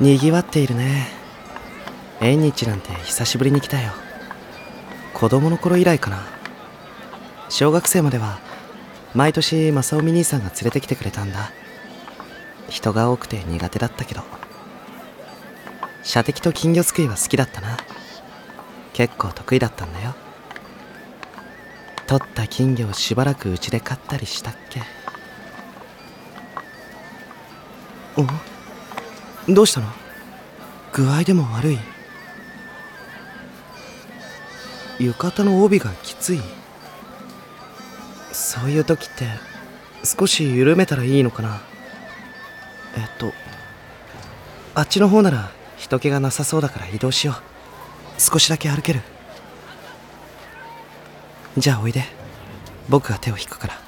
にぎわっているね。縁日なんて久しぶりに来たよ。子供の頃以来かな。小学生までは毎年正臣兄さんが連れてきてくれたんだ。人が多くて苦手だったけど。射的と金魚すくいは好きだったな。結構得意だったんだよ。取った金魚をしばらくうちで飼ったりしたっけ。お？どうしたの？具合でも悪い？浴衣の帯がきつい？そういう時って少し緩めたらいいのかな？えっとあっちの方なら人気がなさそうだから移動しよう。少しだけ歩ける。じゃあおいで。僕が手を引くから。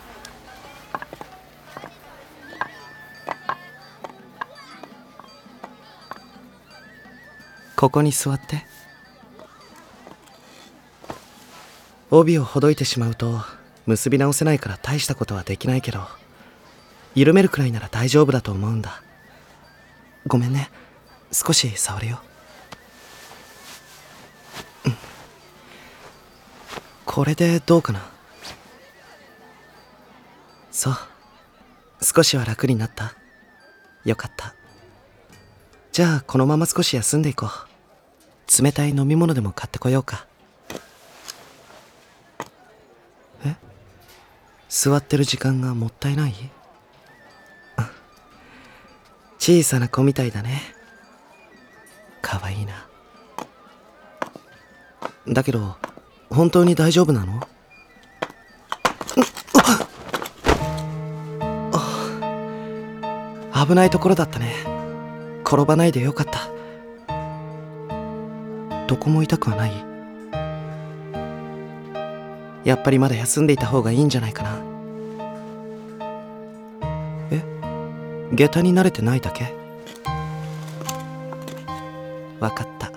ここに座って。帯をほどいてしまうと結び直せないから大したことはできないけど緩めるくらいなら大丈夫だと思うんだ。ごめんね。少し触るよ、うん、これでどうかな。そう。少しは楽になった。よかった。じゃあこのまま少し休んでいこう。冷たい飲み物でも買ってこようか。え？座ってる時間がもったいない？小さな子みたいだね。かわいいな。だけど本当に大丈夫なの？危ないところだったね。転ばないでよかった。どこも痛くはない。やっぱりまだ休んでいた方がいいんじゃないかな。え？下駄に慣れてないだけ？分かった。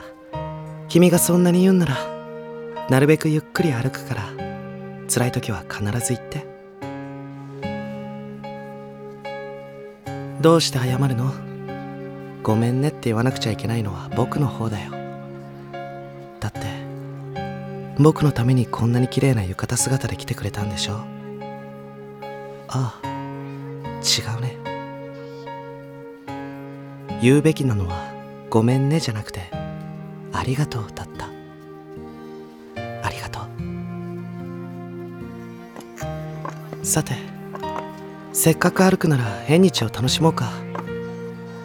君がそんなに言うんならなるべくゆっくり歩くから辛い時は必ず言って。どうして謝るの？ごめんねって言わなくちゃいけないのは僕の方だよ。僕のためにこんなに綺麗な浴衣姿で来てくれたんでしょう？ああ違うね。言うべきなのはごめんねじゃなくてありがとうだった。ありがとう。さてせっかく歩くなら縁日を楽しもうか。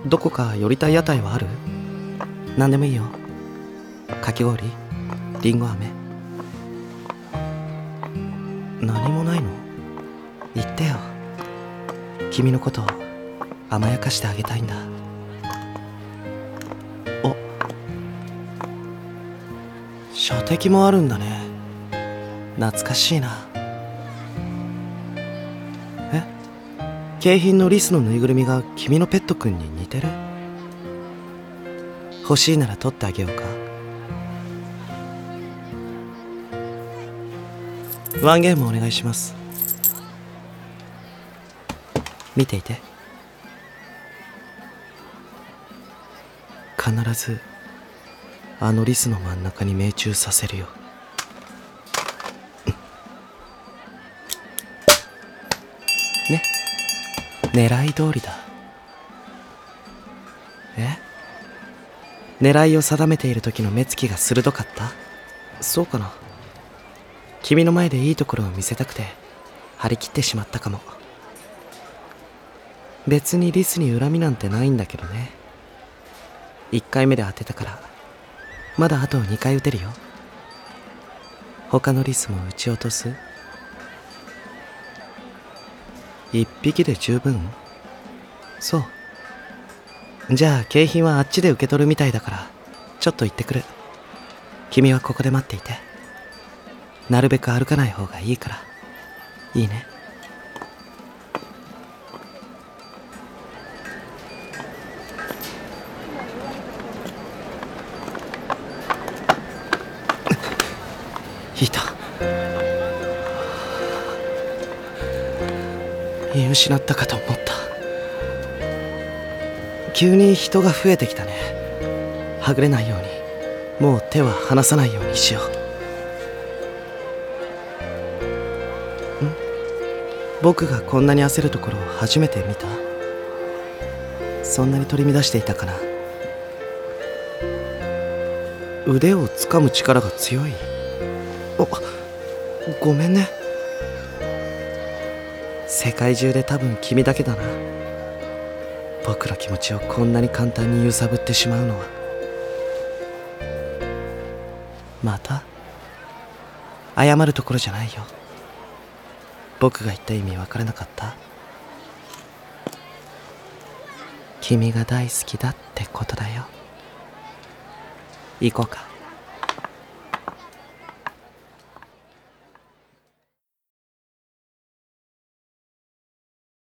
どこか寄りたい屋台はある？何でもいいよ。かき氷りんご飴。何もないの？言ってよ。君のこと甘やかしてあげたいんだ。お。射的もあるんだね。懐かしいな。え？景品のリスのぬいぐるみが君のペットくんに似てる？欲しいなら取ってあげようか。ワンゲームお願いします。見ていて。必ずあのリスの真ん中に命中させるよ。ね。狙い通りだ。え？狙いを定めている時の目つきが鋭かった？そうかな。君の前でいいところを見せたくて張り切ってしまったかも。別にリスに恨みなんてないんだけどね。1回目で当てたからまだあと2回撃てるよ。他のリスも撃ち落とす。一匹で十分？そう。じゃあ景品はあっちで受け取るみたいだからちょっと行ってくる。君はここで待っていて。なるべく歩かない方がいいから。いいね。いた。見失ったかと思った。急に人が増えてきたね。はぐれないように。もう手は離さないようにしよう。僕がこんなに焦るところを初めて見た。そんなに取り乱していたかな腕を掴む力が強い。おごめんね。世界中で多分君だけだな。僕の気持ちをこんなに簡単に揺さぶってしまうのは。また謝るところじゃないよ。僕が言った意味分からなかった？君が大好きだってことだよ。行こうか。